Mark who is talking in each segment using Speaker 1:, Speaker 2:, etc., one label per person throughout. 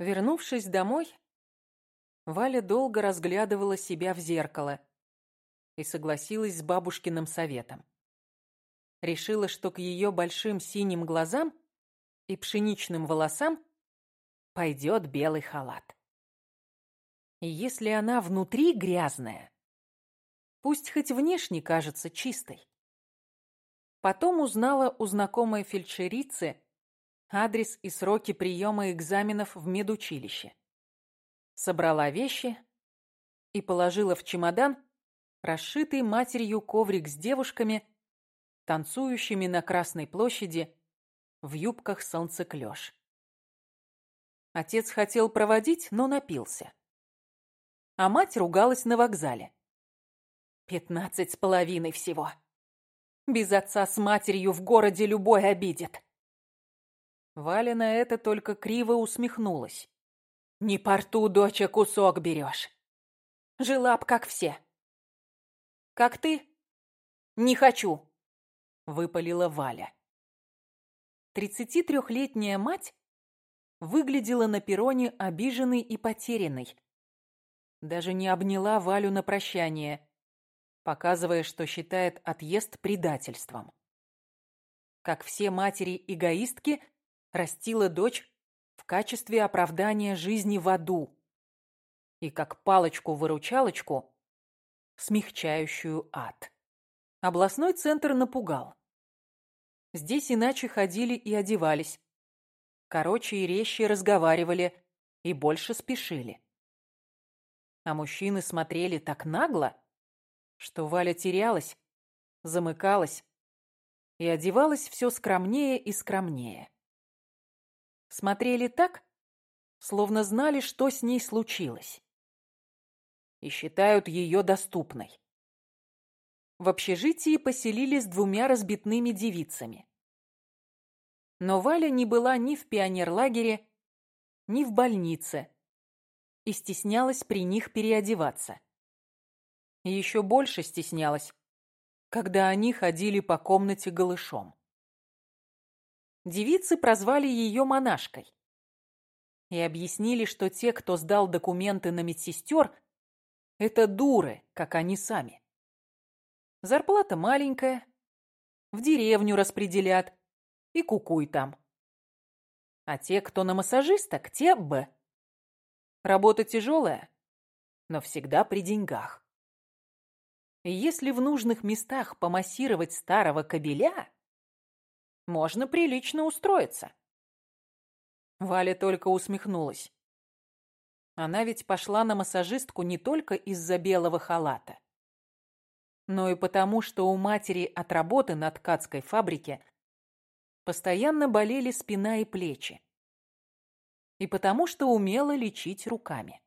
Speaker 1: Вернувшись домой, Валя долго разглядывала себя в зеркало и согласилась с бабушкиным советом. Решила, что к ее большим синим глазам и пшеничным волосам пойдет белый халат. И если она внутри грязная, пусть хоть внешне кажется чистой. Потом узнала у знакомой фельдшерицы адрес и сроки приема экзаменов в медучилище. Собрала вещи и положила в чемодан расшитый матерью коврик с девушками, танцующими на Красной площади в юбках солнцеклёш. Отец хотел проводить, но напился. А мать ругалась на вокзале. Пятнадцать с половиной всего. Без отца с матерью в городе любой обидит. Валя на это только криво усмехнулась. «Не порту, доча, кусок берешь. Жила б, как все». «Как ты?» «Не хочу», — выпалила Валя. Тридцати трехлетняя мать выглядела на перроне обиженной и потерянной. Даже не обняла Валю на прощание, показывая, что считает отъезд предательством. Как все матери-эгоистки, растила дочь в качестве оправдания жизни в аду и как палочку-выручалочку, смягчающую ад. Областной центр напугал. Здесь иначе ходили и одевались. Короче и резче разговаривали и больше спешили. А мужчины смотрели так нагло, что Валя терялась, замыкалась и одевалась все скромнее и скромнее. Смотрели так, словно знали, что с ней случилось. И считают ее доступной. В общежитии поселились двумя разбитными девицами. Но Валя не была ни в пионерлагере, ни в больнице и стеснялась при них переодеваться. Еще больше стеснялась, когда они ходили по комнате голышом. Девицы прозвали ее монашкой и объяснили, что те, кто сдал документы на медсестер, это дуры, как они сами. Зарплата маленькая, в деревню распределят и кукуй там. А те, кто на массажисток, те б. Работа тяжелая, но всегда при деньгах. И если в нужных местах помассировать старого кобеля, можно прилично устроиться. Валя только усмехнулась. Она ведь пошла на массажистку не только из-за белого халата, но и потому, что у матери от работы на ткацкой фабрике постоянно болели спина и плечи, и потому, что умела лечить руками.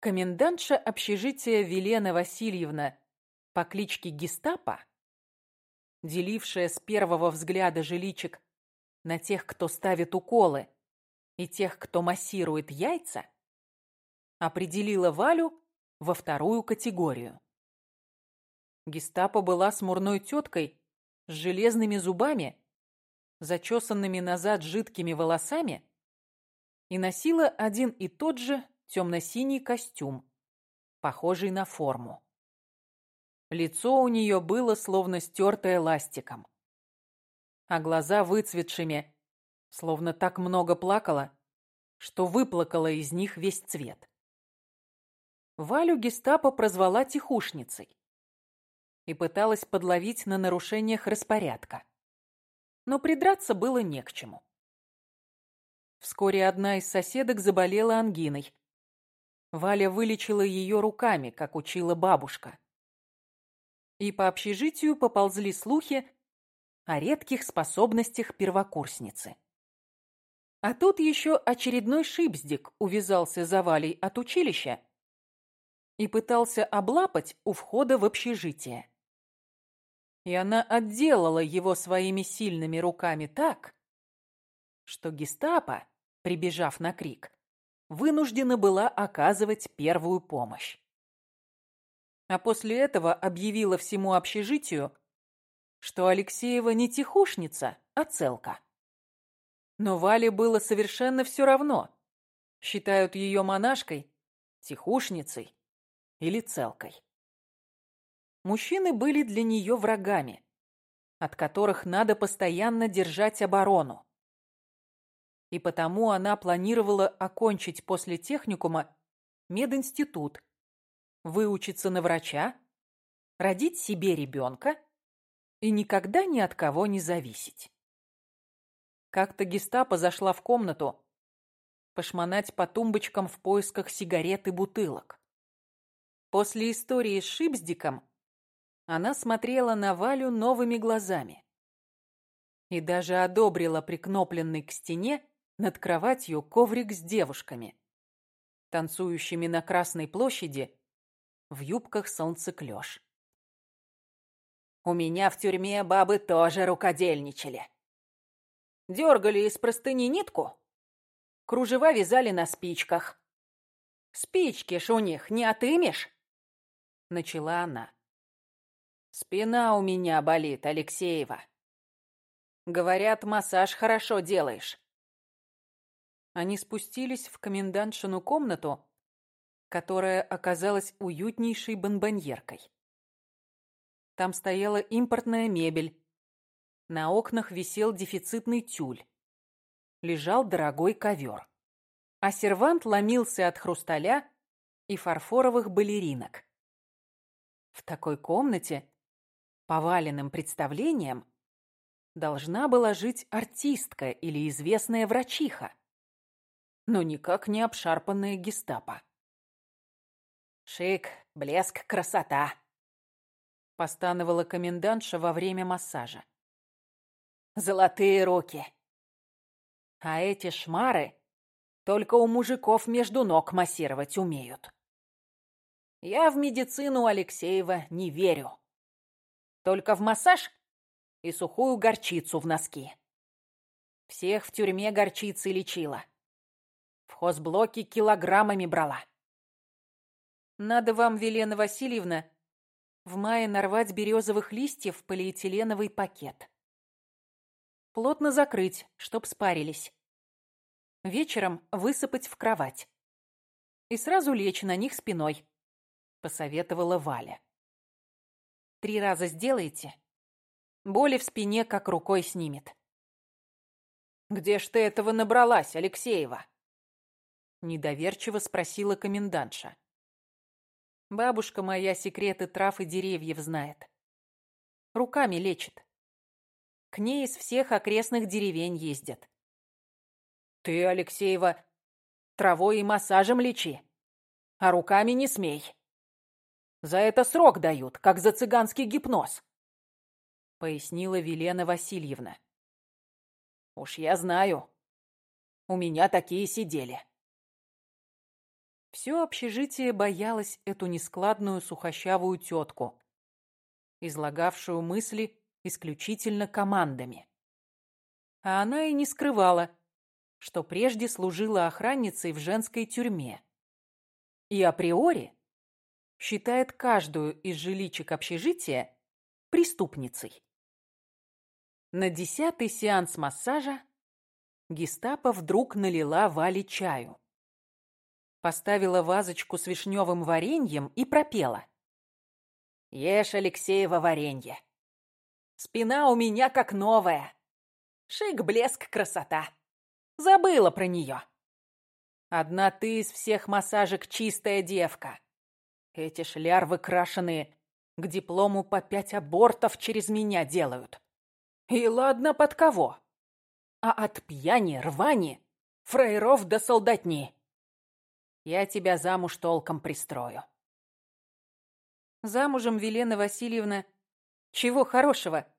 Speaker 1: Комендантша общежития Велена Васильевна по кличке Гестапо делившая с первого взгляда жиличек на тех, кто ставит уколы, и тех, кто массирует яйца, определила Валю во вторую категорию. Гестапо была смурной теткой с железными зубами, зачесанными назад жидкими волосами и носила один и тот же темно-синий костюм, похожий на форму. Лицо у нее было словно стертое ластиком. А глаза выцветшими, словно так много плакала, что выплакала из них весь цвет. Валю гестапо прозвала тихушницей и пыталась подловить на нарушениях распорядка. Но придраться было не к чему. Вскоре одна из соседок заболела ангиной. Валя вылечила ее руками, как учила бабушка и по общежитию поползли слухи о редких способностях первокурсницы. А тут еще очередной шипздик увязался за Валей от училища и пытался облапать у входа в общежитие. И она отделала его своими сильными руками так, что гестапо, прибежав на крик, вынуждена была оказывать первую помощь а после этого объявила всему общежитию, что Алексеева не тихушница, а целка. Но Вале было совершенно все равно, Считают ее монашкой, тихушницей или целкой. Мужчины были для нее врагами, от которых надо постоянно держать оборону. И потому она планировала окончить после техникума мединститут, выучиться на врача, родить себе ребенка и никогда ни от кого не зависеть. Как-то гестапо зашла в комнату пошмонать по тумбочкам в поисках сигарет и бутылок. После истории с Шипсдиком она смотрела на Валю новыми глазами и даже одобрила прикнопленный к стене над кроватью коврик с девушками, танцующими на Красной площади в юбках солнцеклёш. У меня в тюрьме бабы тоже рукодельничали. Дергали из простыни нитку, кружева вязали на спичках. Спички ж у них не отымешь, начала она. Спина у меня болит, Алексеева. Говорят, массаж хорошо делаешь. Они спустились в комендантшину комнату, которая оказалась уютнейшей бонбоньеркой. Там стояла импортная мебель. На окнах висел дефицитный тюль. Лежал дорогой ковер. А сервант ломился от хрусталя и фарфоровых балеринок. В такой комнате, по валенным представлениям, должна была жить артистка или известная врачиха но никак не обшарпанная гестапо. «Шик, блеск, красота!» — постановала комендантша во время массажа. «Золотые руки!» А эти шмары только у мужиков между ног массировать умеют. Я в медицину Алексеева не верю. Только в массаж и сухую горчицу в носки. Всех в тюрьме горчицей лечила. В хозблоке килограммами брала. Надо вам, Велена Васильевна, в мае нарвать березовых листьев в полиэтиленовый пакет. Плотно закрыть, чтоб спарились. Вечером высыпать в кровать. И сразу лечь на них спиной, посоветовала Валя. Три раза сделайте. Боли в спине как рукой снимет. «Где ж ты этого набралась, Алексеева?» Недоверчиво спросила комендантша. Бабушка моя секреты трав и деревьев знает. Руками лечит. К ней из всех окрестных деревень ездят. Ты, Алексеева, травой и массажем лечи, а руками не смей. За это срок дают, как за цыганский гипноз, пояснила Велена Васильевна. Уж я знаю. У меня такие сидели. Все общежитие боялось эту нескладную сухощавую тетку, излагавшую мысли исключительно командами. А она и не скрывала, что прежде служила охранницей в женской тюрьме. И априори считает каждую из жиличек общежития преступницей. На десятый сеанс массажа гестапо вдруг налила Вале чаю поставила вазочку с вишневым вареньем и пропела. «Ешь, Алексеева, варенье. Спина у меня как новая. Шик, блеск, красота. Забыла про нее. Одна ты из всех массажек чистая девка. Эти шлярвы крашеные к диплому по пять абортов через меня делают. И ладно под кого. А от пьяни, рвани, фраеров до солдатни я тебя замуж толком пристрою. Замужем, Велена Васильевна, чего хорошего?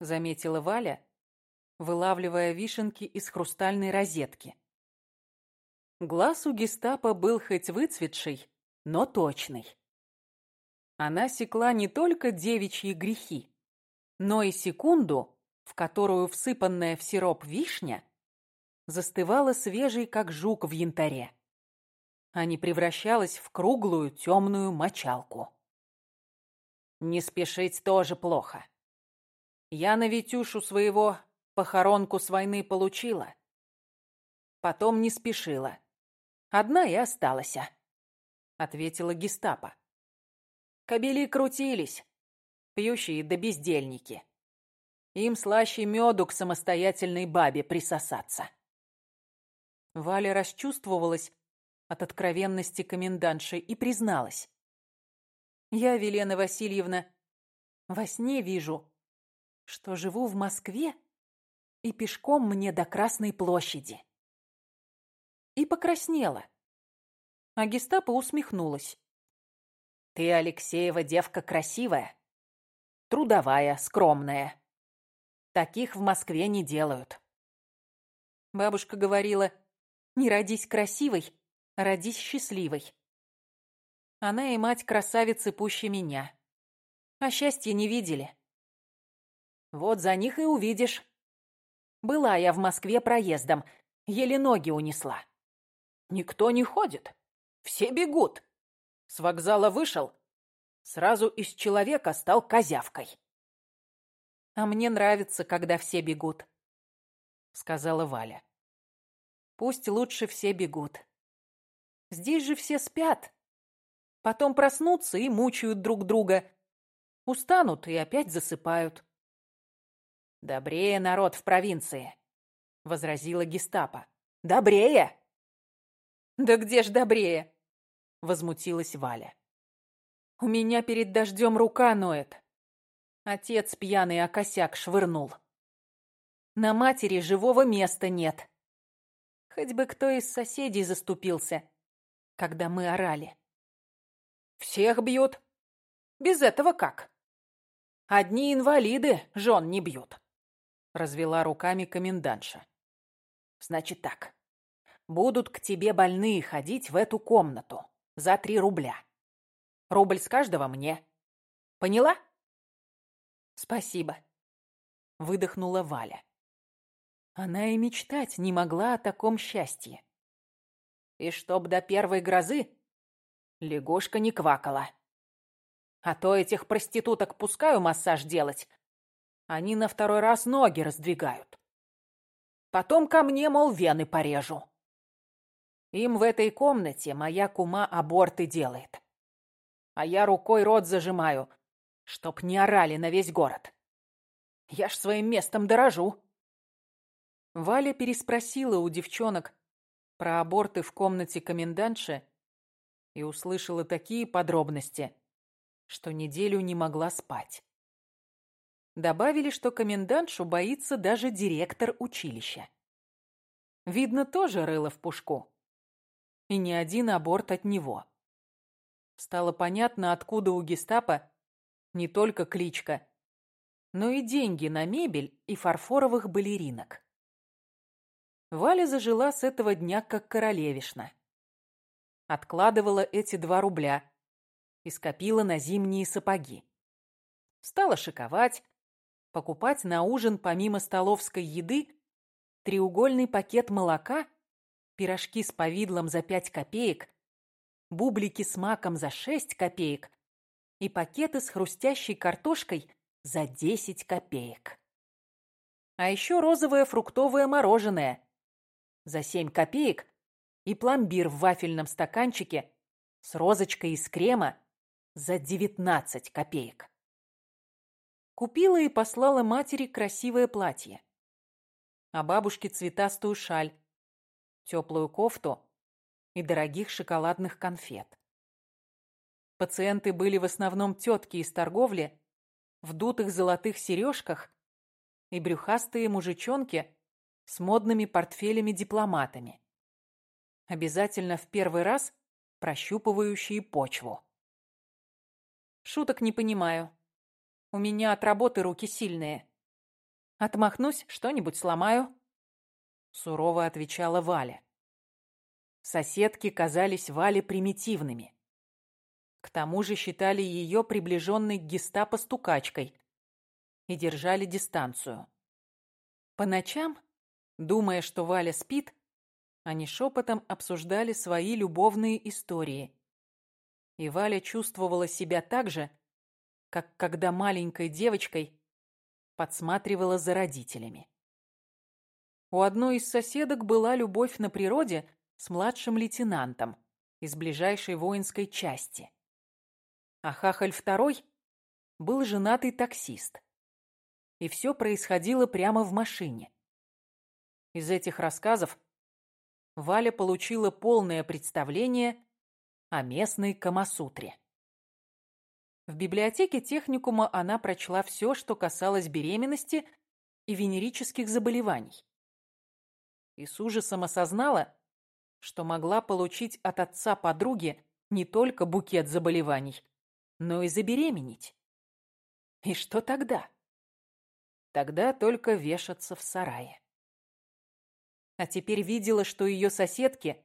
Speaker 1: Заметила Валя, вылавливая вишенки из хрустальной розетки. Глаз у гестапо был хоть выцветший, но точный. Она секла не только девичьи грехи, но и секунду, в которую всыпанная в сироп вишня застывала свежей, как жук в янтаре а не превращалась в круглую темную мочалку. Не спешить тоже плохо. Я на Витюшу своего похоронку с войны получила. Потом не спешила. Одна и осталась, ответила гестапо. Кобели крутились, пьющие да бездельники. Им слаще меду к самостоятельной бабе присосаться. Валя расчувствовалась от откровенности комендантши и призналась. «Я, Велена Васильевна, во сне вижу, что живу в Москве и пешком мне до Красной площади». И покраснела. А гестапо усмехнулась. «Ты, Алексеева, девка красивая, трудовая, скромная. Таких в Москве не делают». Бабушка говорила, не родись красивой, родись счастливой. Она и мать красавицы пуще меня. А счастья не видели. Вот за них и увидишь. Была я в Москве проездом, еле ноги унесла. Никто не ходит, все бегут. С вокзала вышел, сразу из человека стал козявкой. «А мне нравится, когда все бегут», — сказала Валя. Пусть лучше все бегут. Здесь же все спят. Потом проснутся и мучают друг друга. Устанут и опять засыпают. «Добрее народ в провинции», — возразила гестапо. «Добрее!» «Да где ж добрее?» — возмутилась Валя. «У меня перед дождем рука ноет. Отец пьяный о косяк швырнул. На матери живого места нет. Хоть бы кто из соседей заступился, когда мы орали. Всех бьют. Без этого как? Одни инвалиды жен не бьют. Развела руками комендантша. Значит так. Будут к тебе больные ходить в эту комнату за три рубля. Рубль с каждого мне. Поняла? Спасибо. Выдохнула Валя. Она и мечтать не могла о таком счастье. И чтоб до первой грозы лягушка не квакала. А то этих проституток пускаю массаж делать. Они на второй раз ноги раздвигают. Потом ко мне, мол, вены порежу. Им в этой комнате моя кума аборты делает. А я рукой рот зажимаю, чтоб не орали на весь город. Я ж своим местом дорожу. Валя переспросила у девчонок про аборты в комнате комендантши и услышала такие подробности, что неделю не могла спать. Добавили, что комендантшу боится даже директор училища. Видно, тоже рыло в пушку. И ни один аборт от него. Стало понятно, откуда у гестапо не только кличка, но и деньги на мебель и фарфоровых балеринок. Валя зажила с этого дня как королевишна. Откладывала эти два рубля и скопила на зимние сапоги. Стала шиковать, покупать на ужин помимо столовской еды треугольный пакет молока, пирожки с повидлом за пять копеек, бублики с маком за шесть копеек и пакеты с хрустящей картошкой за десять копеек. А еще розовое фруктовое мороженое за 7 копеек и пломбир в вафельном стаканчике с розочкой из крема за 19 копеек. Купила и послала матери красивое платье, а бабушке цветастую шаль, теплую кофту и дорогих шоколадных конфет. Пациенты были в основном тетки из торговли, в дутых золотых сережках и брюхастые мужичонки с модными портфелями-дипломатами. Обязательно в первый раз прощупывающие почву. Шуток не понимаю. У меня от работы руки сильные. Отмахнусь, что-нибудь сломаю. Сурово отвечала Валя. Соседки казались Вале примитивными. К тому же считали ее приближенной к гестапо стукачкой и держали дистанцию. По ночам Думая, что Валя спит, они шепотом обсуждали свои любовные истории. И Валя чувствовала себя так же, как когда маленькой девочкой подсматривала за родителями. У одной из соседок была любовь на природе с младшим лейтенантом из ближайшей воинской части. А Хахаль II был женатый таксист. И все происходило прямо в машине. Из этих рассказов Валя получила полное представление о местной Камасутре. В библиотеке техникума она прочла все, что касалось беременности и венерических заболеваний. И с ужасом осознала, что могла получить от отца подруги не только букет заболеваний, но и забеременеть. И что тогда? Тогда только вешаться в сарае. А теперь видела, что ее соседки,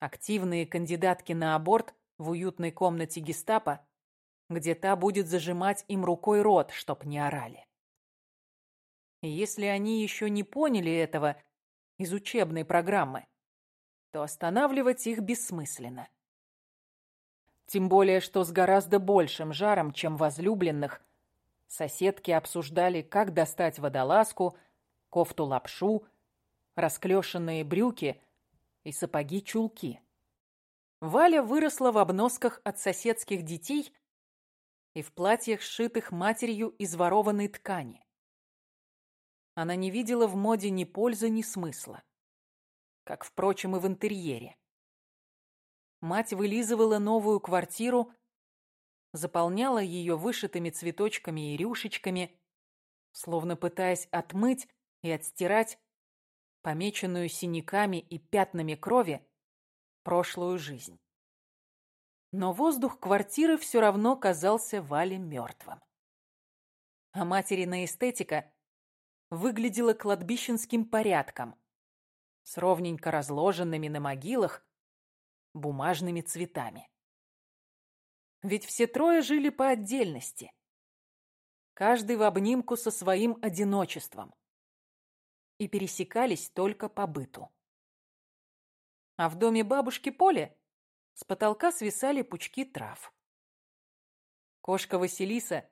Speaker 1: активные кандидатки на аборт в уютной комнате гестапо, где та будет зажимать им рукой рот, чтоб не орали. И если они еще не поняли этого из учебной программы, то останавливать их бессмысленно. Тем более, что с гораздо большим жаром, чем возлюбленных, соседки обсуждали, как достать водолазку, кофту-лапшу, расклешенные брюки и сапоги-чулки. Валя выросла в обносках от соседских детей и в платьях, сшитых матерью из ворованной ткани. Она не видела в моде ни пользы, ни смысла. Как, впрочем, и в интерьере. Мать вылизывала новую квартиру, заполняла ее вышитыми цветочками и рюшечками, словно пытаясь отмыть и отстирать помеченную синяками и пятнами крови прошлую жизнь но воздух квартиры все равно казался Вале мертвым. А материна эстетика выглядела кладбищенским порядком, с ровненько разложенными на могилах бумажными цветами. Ведь все трое жили по отдельности, каждый в обнимку со своим одиночеством, и пересекались только по быту. А в доме бабушки Поли с потолка свисали пучки трав. Кошка Василиса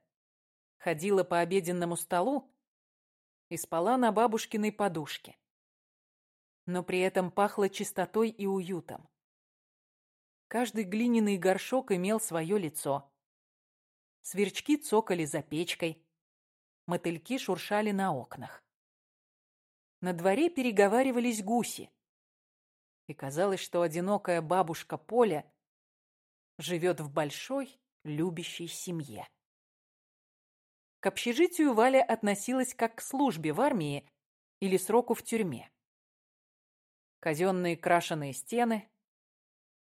Speaker 1: ходила по обеденному столу и спала на бабушкиной подушке. Но при этом пахло чистотой и уютом. Каждый глиняный горшок имел свое лицо. Сверчки цокали за печкой, мотыльки шуршали на окнах. На дворе переговаривались гуси и казалось, что одинокая бабушка Поля живет в большой, любящей семье. К общежитию Валя относилась как к службе в армии или сроку в тюрьме. Казенные крашеные стены,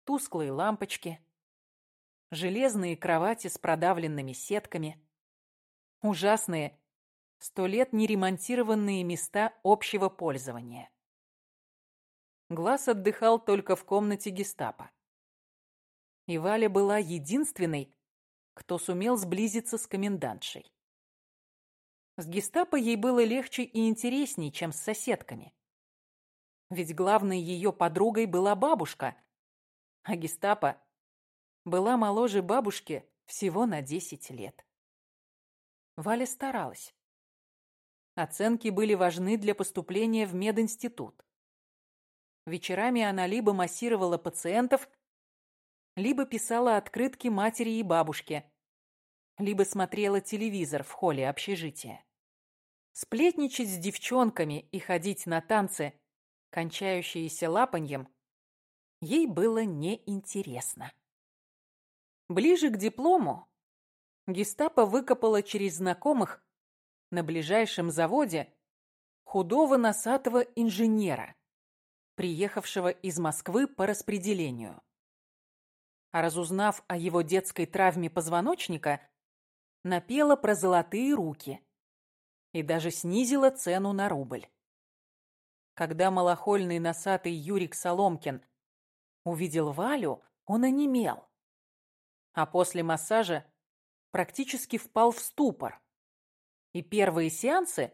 Speaker 1: тусклые лампочки, железные кровати с продавленными сетками, ужасные, сто лет не ремонтированные места общего пользования. Глаз отдыхал только в комнате гестапо. И Валя была единственной, кто сумел сблизиться с комендантшей. С гестапо ей было легче и интересней, чем с соседками. Ведь главной ее подругой была бабушка, а гестапо была моложе бабушки всего на 10 лет. Валя старалась. Оценки были важны для поступления в мединститут. Вечерами она либо массировала пациентов, либо писала открытки матери и бабушке, либо смотрела телевизор в холле общежития. Сплетничать с девчонками и ходить на танцы, кончающиеся лапаньем, ей было неинтересно. Ближе к диплому гестапо выкопала через знакомых на ближайшем заводе худого носатого инженера, приехавшего из Москвы по распределению. А разузнав о его детской травме позвоночника, напела про золотые руки и даже снизила цену на рубль. Когда малохольный носатый Юрик Соломкин увидел Валю, он онемел. А после массажа практически впал в ступор. И первые сеансы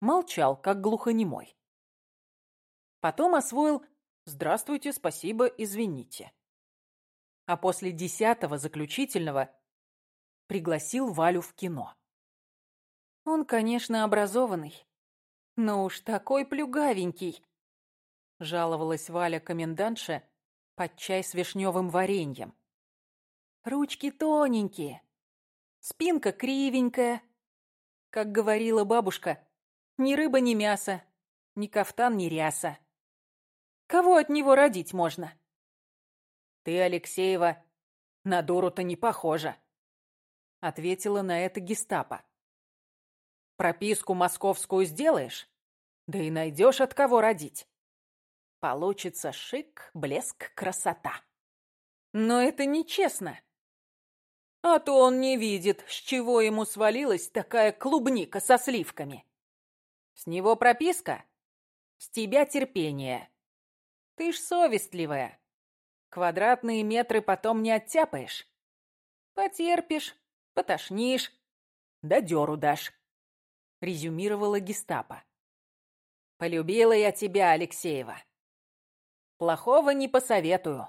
Speaker 1: молчал, как глухонемой. Потом освоил «Здравствуйте, спасибо, извините». А после десятого заключительного пригласил Валю в кино. Он, конечно, образованный, но уж такой плюгавенький. жаловалась Валя комендантше под чай с вишневым вареньем. Ручки тоненькие, спинка кривенькая. Как говорила бабушка, ни рыба, ни мясо, ни кафтан, ни ряса. Кого от него родить можно? Ты, Алексеева, на дуру-то не похожа, ответила на это гестапо. Прописку московскую сделаешь, да и найдешь от кого родить. Получится шик, блеск, красота. Но это нечестно. А то он не видит, с чего ему свалилась такая клубника со сливками. С него прописка, с тебя терпение. Ты ж совестливая. Квадратные метры потом не оттяпаешь. Потерпишь, потошнишь, да дёру дашь. Резюмировала гестапо. Полюбила я тебя, Алексеева. Плохого не посоветую.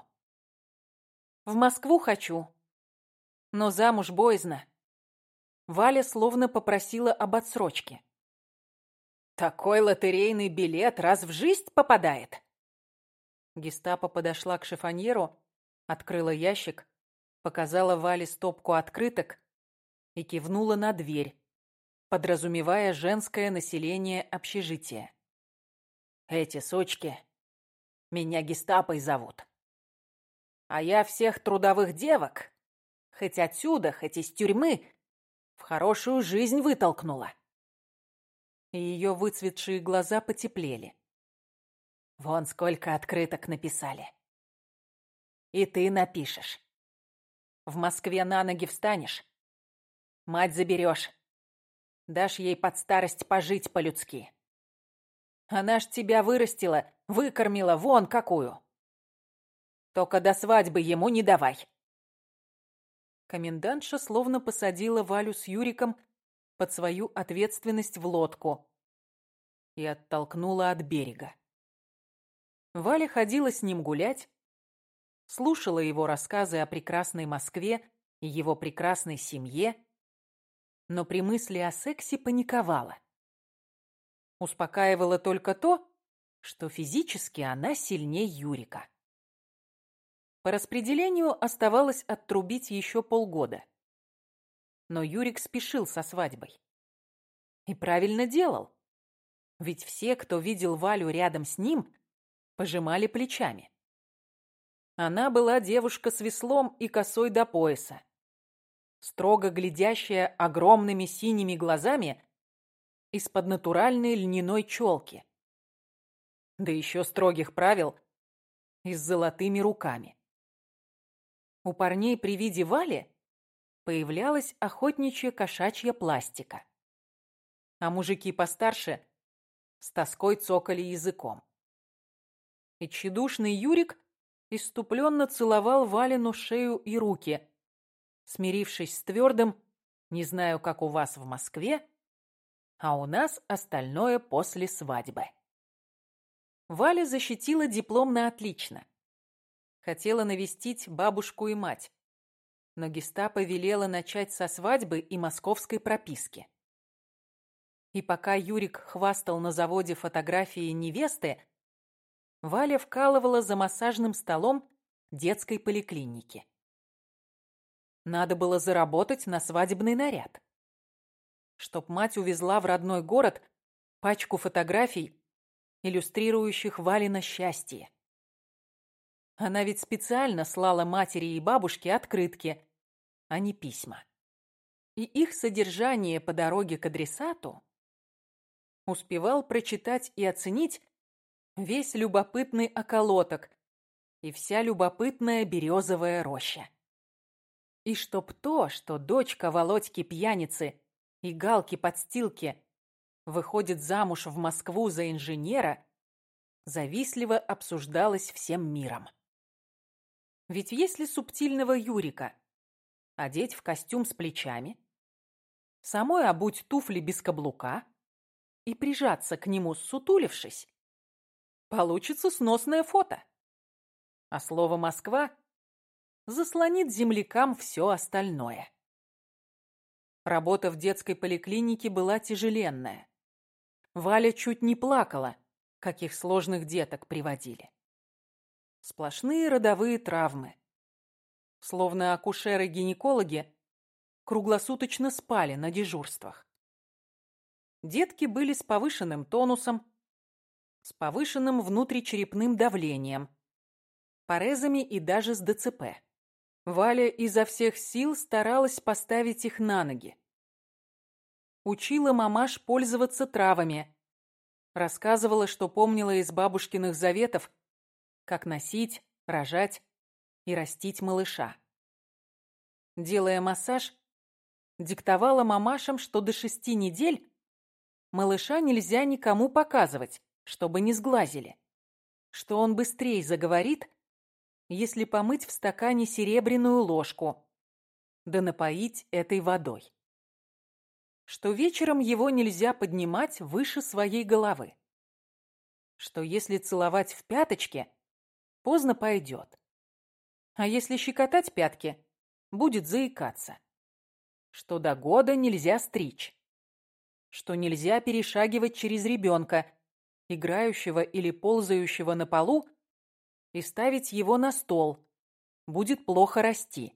Speaker 1: В Москву хочу, но замуж боязно. Валя словно попросила об отсрочке. Такой лотерейный билет раз в жизнь попадает. Гестапо подошла к шифоньеру, открыла ящик, показала Вале стопку открыток и кивнула на дверь, подразумевая женское население общежития. Эти сучки меня гестапой зовут. А я всех трудовых девок, хоть отсюда, хоть из тюрьмы, в хорошую жизнь вытолкнула. Ее выцветшие глаза потеплели. Вон сколько открыток написали. И ты напишешь. В Москве на ноги встанешь, мать заберешь, дашь ей под старость пожить по-людски. Она ж тебя вырастила, выкормила, вон какую. Только до свадьбы ему не давай. Комендантша словно посадила Валю с Юриком под свою ответственность в лодку и оттолкнула от берега. Валя ходила с ним гулять, слушала его рассказы о прекрасной Москве и его прекрасной семье, но при мысли о сексе паниковала. Успокаивало только то, что физически она сильнее Юрика. По распределению оставалось оттрубить еще полгода. Но Юрик спешил со свадьбой. И правильно делал. Ведь все, кто видел Валю рядом с ним, пожимали плечами. Она была девушка с веслом и косой до пояса. Строго глядящая огромными синими глазами из-под натуральной льняной челки. Да еще строгих правил и с золотыми руками. У парней при виде Вали появлялась охотничья кошачья пластика. А мужики постарше с тоской цокали языком. И тщедушный Юрик иступленно целовал Валину шею и руки, смирившись с твердым «Не знаю, как у вас в Москве, а у нас остальное после свадьбы. Валя защитила диплом на отлично. Хотела навестить бабушку и мать, но гестапо велела начать со свадьбы и московской прописки. И пока Юрик хвастал на заводе фотографии невесты, Валя вкалывала за массажным столом детской поликлиники. Надо было заработать на свадебный наряд чтоб мать увезла в родной город пачку фотографий, иллюстрирующих Валина счастье. Она ведь специально слала матери и бабушке открытки, а не письма. И их содержание по дороге к адресату успевал прочитать и оценить весь любопытный околоток и вся любопытная березовая роща. И чтоб то, что дочка Володьки-пьяницы и галки-подстилки выходит замуж в Москву за инженера, завистливо обсуждалось всем миром. Ведь если субтильного Юрика одеть в костюм с плечами, самой обуть туфли без каблука и прижаться к нему сутулившись, получится сносное фото. А слово «Москва» заслонит землякам все остальное. Работа в детской поликлинике была тяжеленная. Валя чуть не плакала, каких сложных деток приводили. Сплошные родовые травмы. Словно акушеры-гинекологи круглосуточно спали на дежурствах. Детки были с повышенным тонусом, с повышенным внутричерепным давлением, порезами и даже с ДЦП. Валя изо всех сил старалась поставить их на ноги. Учила мамаш пользоваться травами. Рассказывала, что помнила из бабушкиных заветов, как носить, рожать и растить малыша. Делая массаж, диктовала мамашам, что до шести недель малыша нельзя никому показывать, чтобы не сглазили, что он быстрее заговорит, если помыть в стакане серебряную ложку, да напоить этой водой. Что вечером его нельзя поднимать выше своей головы. Что если целовать в пяточке, поздно пойдет. А если щекотать пятки, будет заикаться. Что до года нельзя стричь. Что нельзя перешагивать через ребенка, играющего или ползающего на полу, и ставить его на стол. Будет плохо расти.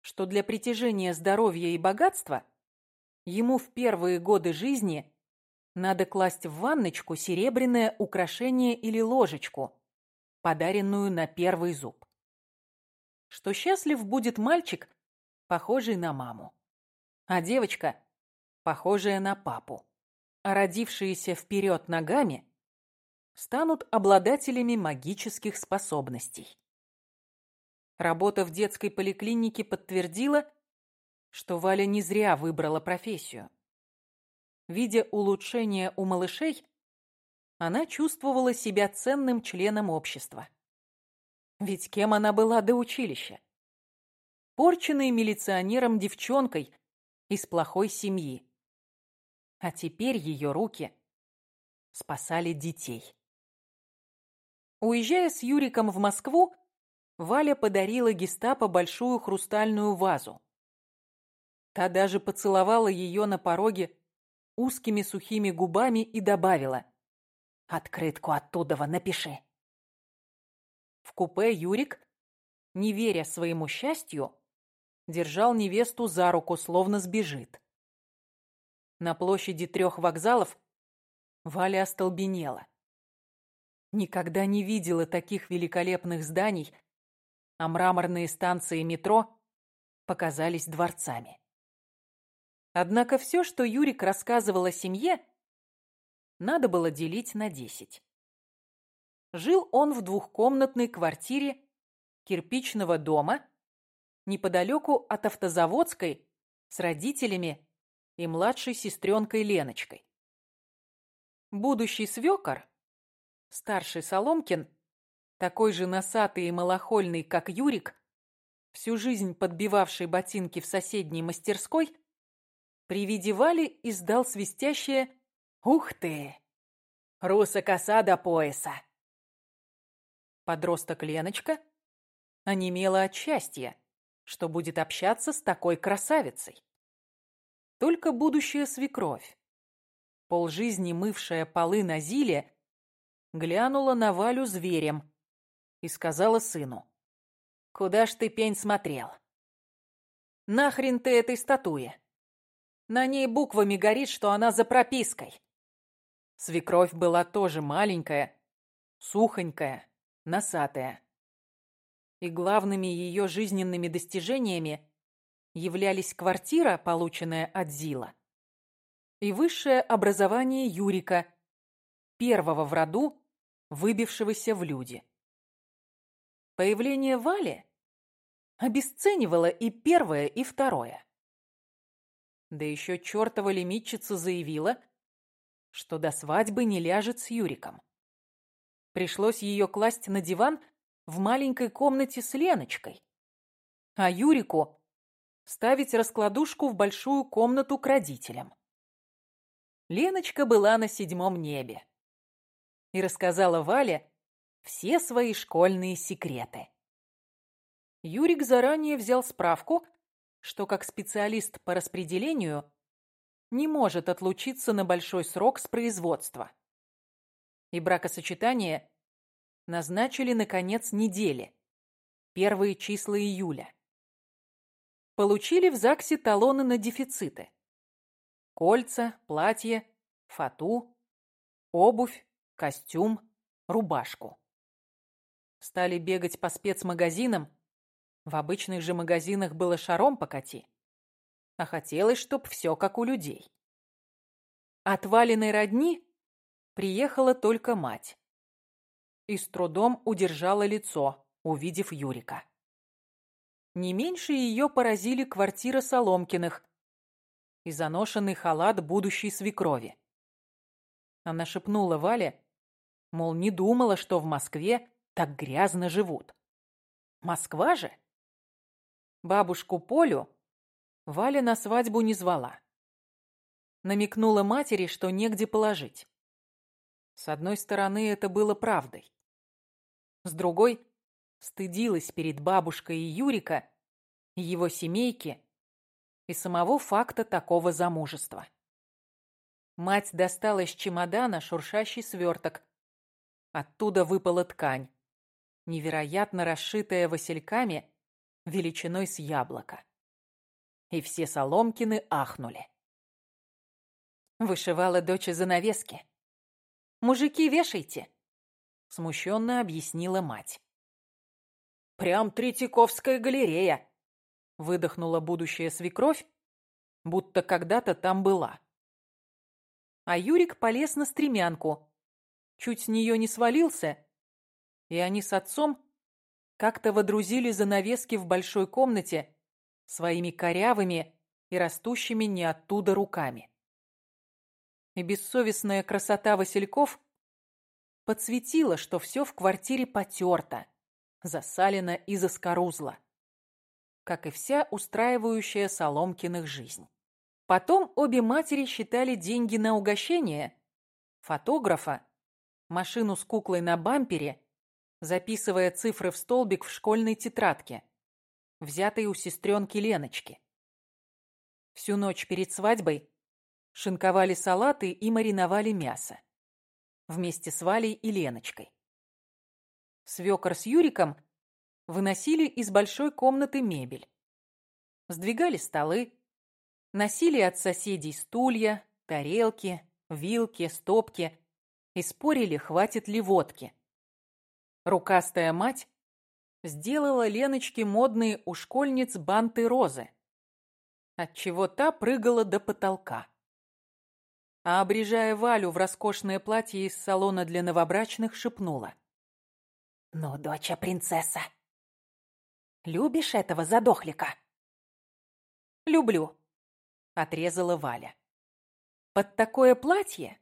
Speaker 1: Что для притяжения здоровья и богатства ему в первые годы жизни надо класть в ванночку серебряное украшение или ложечку, подаренную на первый зуб. Что счастлив будет мальчик, похожий на маму, а девочка, похожая на папу. А родившиеся вперед ногами станут обладателями магических способностей. Работа в детской поликлинике подтвердила, что Валя не зря выбрала профессию. Видя улучшение у малышей, она чувствовала себя ценным членом общества. Ведь кем она была до училища? Порченной милиционером девчонкой из плохой семьи. А теперь ее руки спасали детей. Уезжая с Юриком в Москву, Валя подарила гестапо большую хрустальную вазу. Та даже поцеловала ее на пороге узкими сухими губами и добавила «Открытку оттуда напиши». В купе Юрик, не веря своему счастью, держал невесту за руку, словно сбежит. На площади трех вокзалов Валя остолбенела. Никогда не видела таких великолепных зданий, а мраморные станции метро показались дворцами. Однако все, что Юрик рассказывал о семье, надо было делить на десять. Жил он в двухкомнатной квартире кирпичного дома неподалеку от автозаводской с родителями и младшей сестренкой Леночкой. Будущий свекор Старший Соломкин, такой же носатый и малохольный, как Юрик, всю жизнь подбивавший ботинки в соседней мастерской, при виде Вали издал свистящее «Ух ты! Руса коса до пояса!» Подросток Леночка онемела от счастья, что будет общаться с такой красавицей. Только будущая свекровь, полжизни мывшая полы на зиле, глянула на Валю зверем и сказала сыну. «Куда ж ты, пень, смотрел? Нахрен ты этой статуе? На ней буквами горит, что она за пропиской». Свекровь была тоже маленькая, сухонькая, носатая. И главными ее жизненными достижениями являлись квартира, полученная от Зила, и высшее образование Юрика – первого в роду, выбившегося в люди. Появление Вали обесценивало и первое, и второе. Да еще чертова лимитчица заявила, что до свадьбы не ляжет с Юриком. Пришлось ее класть на диван в маленькой комнате с Леночкой, а Юрику ставить раскладушку в большую комнату к родителям. Леночка была на седьмом небе и рассказала Вале все свои школьные секреты. Юрик заранее взял справку, что как специалист по распределению не может отлучиться на большой срок с производства. и бракосочетание назначили на конец недели, первые числа июля. Получили в ЗАГСе талоны на дефициты. Кольца, платье, фату, обувь, костюм, рубашку. Стали бегать по спецмагазинам. В обычных же магазинах было шаром покати. А хотелось, чтоб все как у людей. От Валиной родни приехала только мать. И с трудом удержала лицо, увидев Юрика. Не меньше ее поразили квартира Соломкиных и заношенный халат будущей свекрови. Она шепнула Вале, мол, не думала, что в Москве так грязно живут. Москва же? Бабушку Полю Валя на свадьбу не звала. Намекнула матери, что негде положить. С одной стороны, это было правдой. С другой, стыдилась перед бабушкой и Юрика, его семейки, и самого факта такого замужества. Мать достала из чемодана шуршащий сверток. Оттуда выпала ткань, невероятно расшитая васильками величиной с яблоко. И все Соломкины ахнули. Вышивала дочь занавески. «Мужики, вешайте!» — смущенно объяснила мать. «Прям Третьяковская галерея!» — выдохнула будущая свекровь, будто когда-то там была. А Юрик полез на стремянку, чуть с нее не свалился, и они с отцом как-то водрузили занавески в большой комнате своими корявыми и растущими не оттуда руками. И бессовестная красота Васильков подсветила, что все в квартире потерто, засалено и заскорузло, как и вся устраивающая Соломкиных жизнь. Потом обе матери считали деньги на угощение, фотографа, машину с куклой на бампере, записывая цифры в столбик в школьной тетрадке, взятой у сестренки Леночки. Всю ночь перед свадьбой шинковали салаты и мариновали мясо. Вместе с Валей и Леночкой. Свекор с Юриком выносили из большой комнаты мебель. Сдвигали столы, носили от соседей стулья, тарелки, вилки, стопки и спорили, хватит ли водки. Рукастая мать сделала Леночке модные у школьниц банты розы, отчего та прыгала до потолка а, обрежая Валю в роскошное платье из салона для новобрачных, шепнула. «Ну, доча принцесса, любишь этого задохлика?» «Люблю», — отрезала Валя. «Под такое платье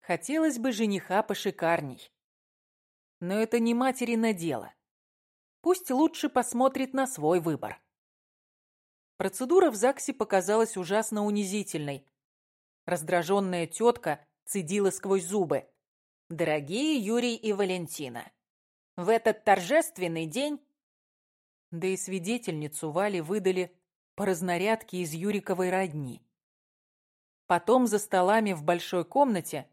Speaker 1: хотелось бы жениха пошикарней. Но это не материно дело. Пусть лучше посмотрит на свой выбор». Процедура в ЗАГСе показалась ужасно унизительной, Раздраженная тетка цедила сквозь зубы. «Дорогие Юрий и Валентина, в этот торжественный день...» Да и свидетельницу Вали выдали по разнарядке из Юриковой родни. Потом за столами в большой комнате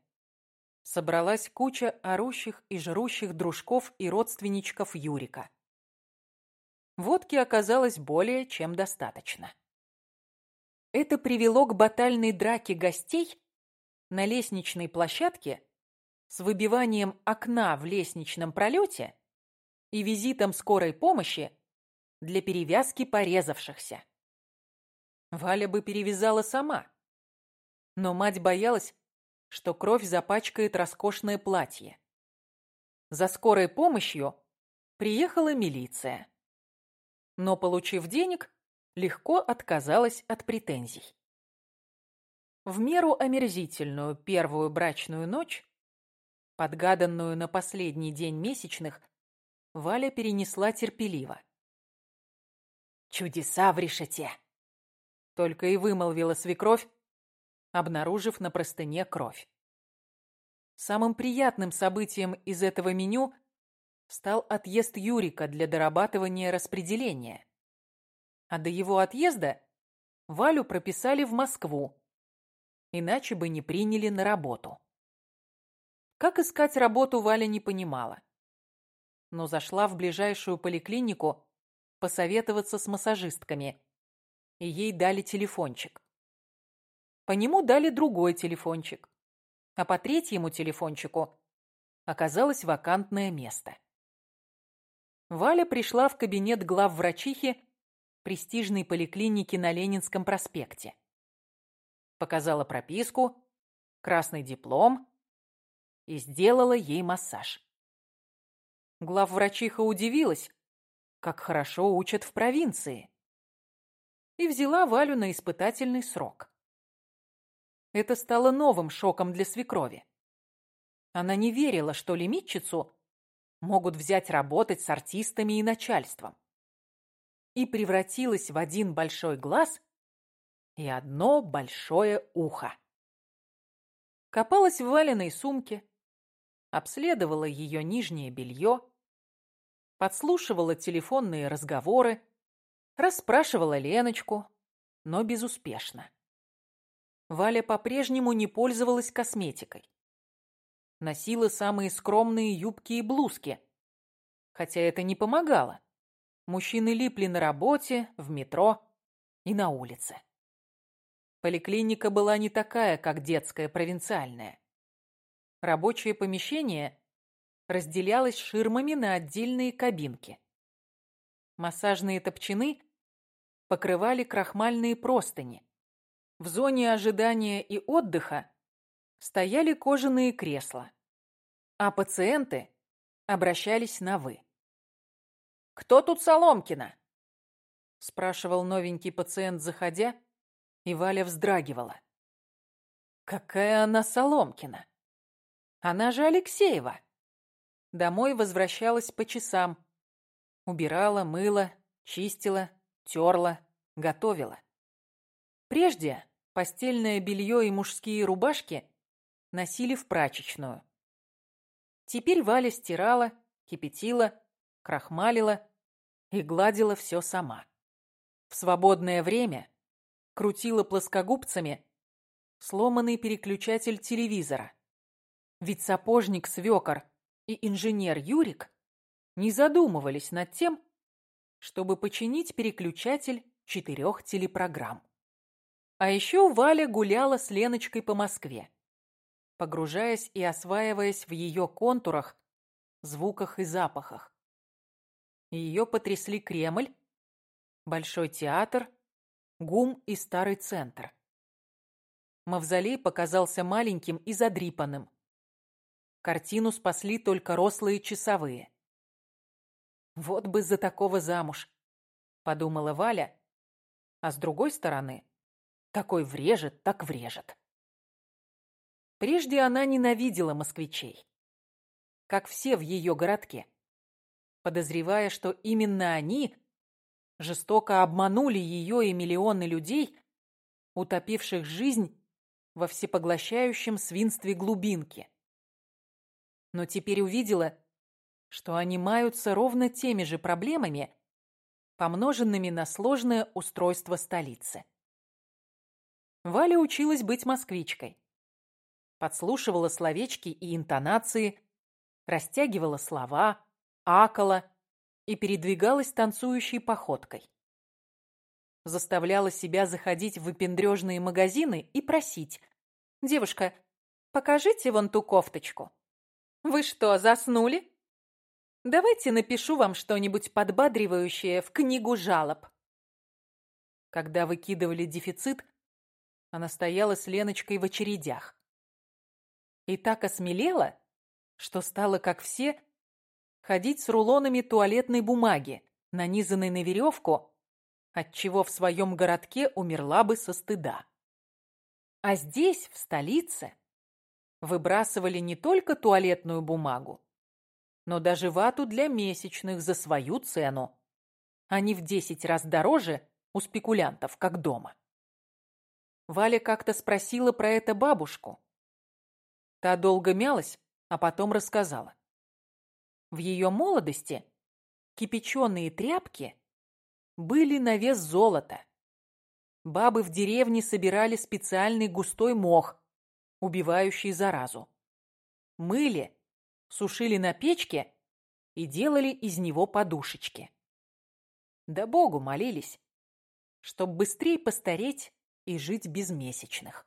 Speaker 1: собралась куча орущих и жрущих дружков и родственничков Юрика. Водки оказалось более чем достаточно. Это привело к батальной драке гостей на лестничной площадке с выбиванием окна в лестничном пролете и визитом скорой помощи для перевязки порезавшихся. Валя бы перевязала сама, но мать боялась, что кровь запачкает роскошное платье. За скорой помощью приехала милиция. Но, получив денег, легко отказалась от претензий. В меру омерзительную первую брачную ночь, подгаданную на последний день месячных, Валя перенесла терпеливо. «Чудеса в решете!» Только и вымолвила свекровь, обнаружив на простыне кровь. Самым приятным событием из этого меню стал отъезд Юрика для дорабатывания распределения а до его отъезда Валю прописали в Москву, иначе бы не приняли на работу. Как искать работу Валя не понимала. Но зашла в ближайшую поликлинику посоветоваться с массажистками, и ей дали телефончик. По нему дали другой телефончик, а по третьему телефончику оказалось вакантное место. Валя пришла в кабинет главврачихи престижной поликлиники на Ленинском проспекте. Показала прописку, красный диплом и сделала ей массаж. Главврачиха удивилась, как хорошо учат в провинции, и взяла Валю на испытательный срок. Это стало новым шоком для свекрови. Она не верила, что лимитчицу могут взять работать с артистами и начальством. И превратилась в один большой глаз и одно большое ухо. Копалась в валеной сумке, обследовала ее нижнее белье, подслушивала телефонные разговоры, расспрашивала Леночку, но безуспешно. Валя по-прежнему не пользовалась косметикой. Носила самые скромные юбки и блузки. Хотя это не помогало. Мужчины липли на работе, в метро и на улице. Поликлиника была не такая, как детская провинциальная. Рабочее помещение разделялось ширмами на отдельные кабинки. Массажные топчаны покрывали крахмальные простыни. В зоне ожидания и отдыха стояли кожаные кресла, а пациенты обращались на «вы». «Кто тут Соломкина?» — спрашивал новенький пациент, заходя, и Валя вздрагивала. «Какая она Соломкина? Она же Алексеева!» Домой возвращалась по часам. Убирала, мыла, чистила, терла, готовила. Прежде постельное белье и мужские рубашки носили в прачечную. Теперь Валя стирала, кипятила, крахмалила и гладила все сама. В свободное время крутила плоскогубцами сломанный переключатель телевизора. Ведь сапожник-свекор и инженер Юрик не задумывались над тем, чтобы починить переключатель четырех телепрограмм. А еще Валя гуляла с Леночкой по Москве, погружаясь и осваиваясь в ее контурах, звуках и запахах. Ее потрясли Кремль, Большой театр, ГУМ и Старый центр. Мавзолей показался маленьким и задрипанным. Картину спасли только рослые часовые. «Вот бы за такого замуж», — подумала Валя, а с другой стороны такой врежет, так врежет. Прежде она ненавидела москвичей. Как все в ее городке. Подозревая, что именно они жестоко обманули ее и миллионы людей, утопивших жизнь во всепоглощающем свинстве глубинки. Но теперь увидела, что они маются ровно теми же проблемами, помноженными на сложное устройство столицы. Валя училась быть москвичкой. Подслушивала словечки и интонации, растягивала слова, акала и передвигалась танцующей походкой. Заставляла себя заходить в выпендрежные магазины и просить. «Девушка, покажите вон ту кофточку». «Вы что, заснули?» «Давайте напишу вам что-нибудь подбадривающее в книгу жалоб». Когда выкидывали дефицит, она стояла с Леночкой в очередях. И так осмелела, что стала, как все, ходить с рулонами туалетной бумаги, нанизанной на веревку, отчего в своем городке умерла бы со стыда. А здесь, в столице, выбрасывали не только туалетную бумагу, но даже вату для месячных за свою цену, не в десять раз дороже у спекулянтов, как дома. Валя как-то спросила про это бабушку. Та долго мялась, а потом рассказала. В ее молодости кипяченые тряпки были на вес золота. Бабы в деревне собирали специальный густой мох, убивающий заразу. мыли, сушили на печке и делали из него подушечки. Да Богу молились, чтоб быстрее постареть и жить без месячных.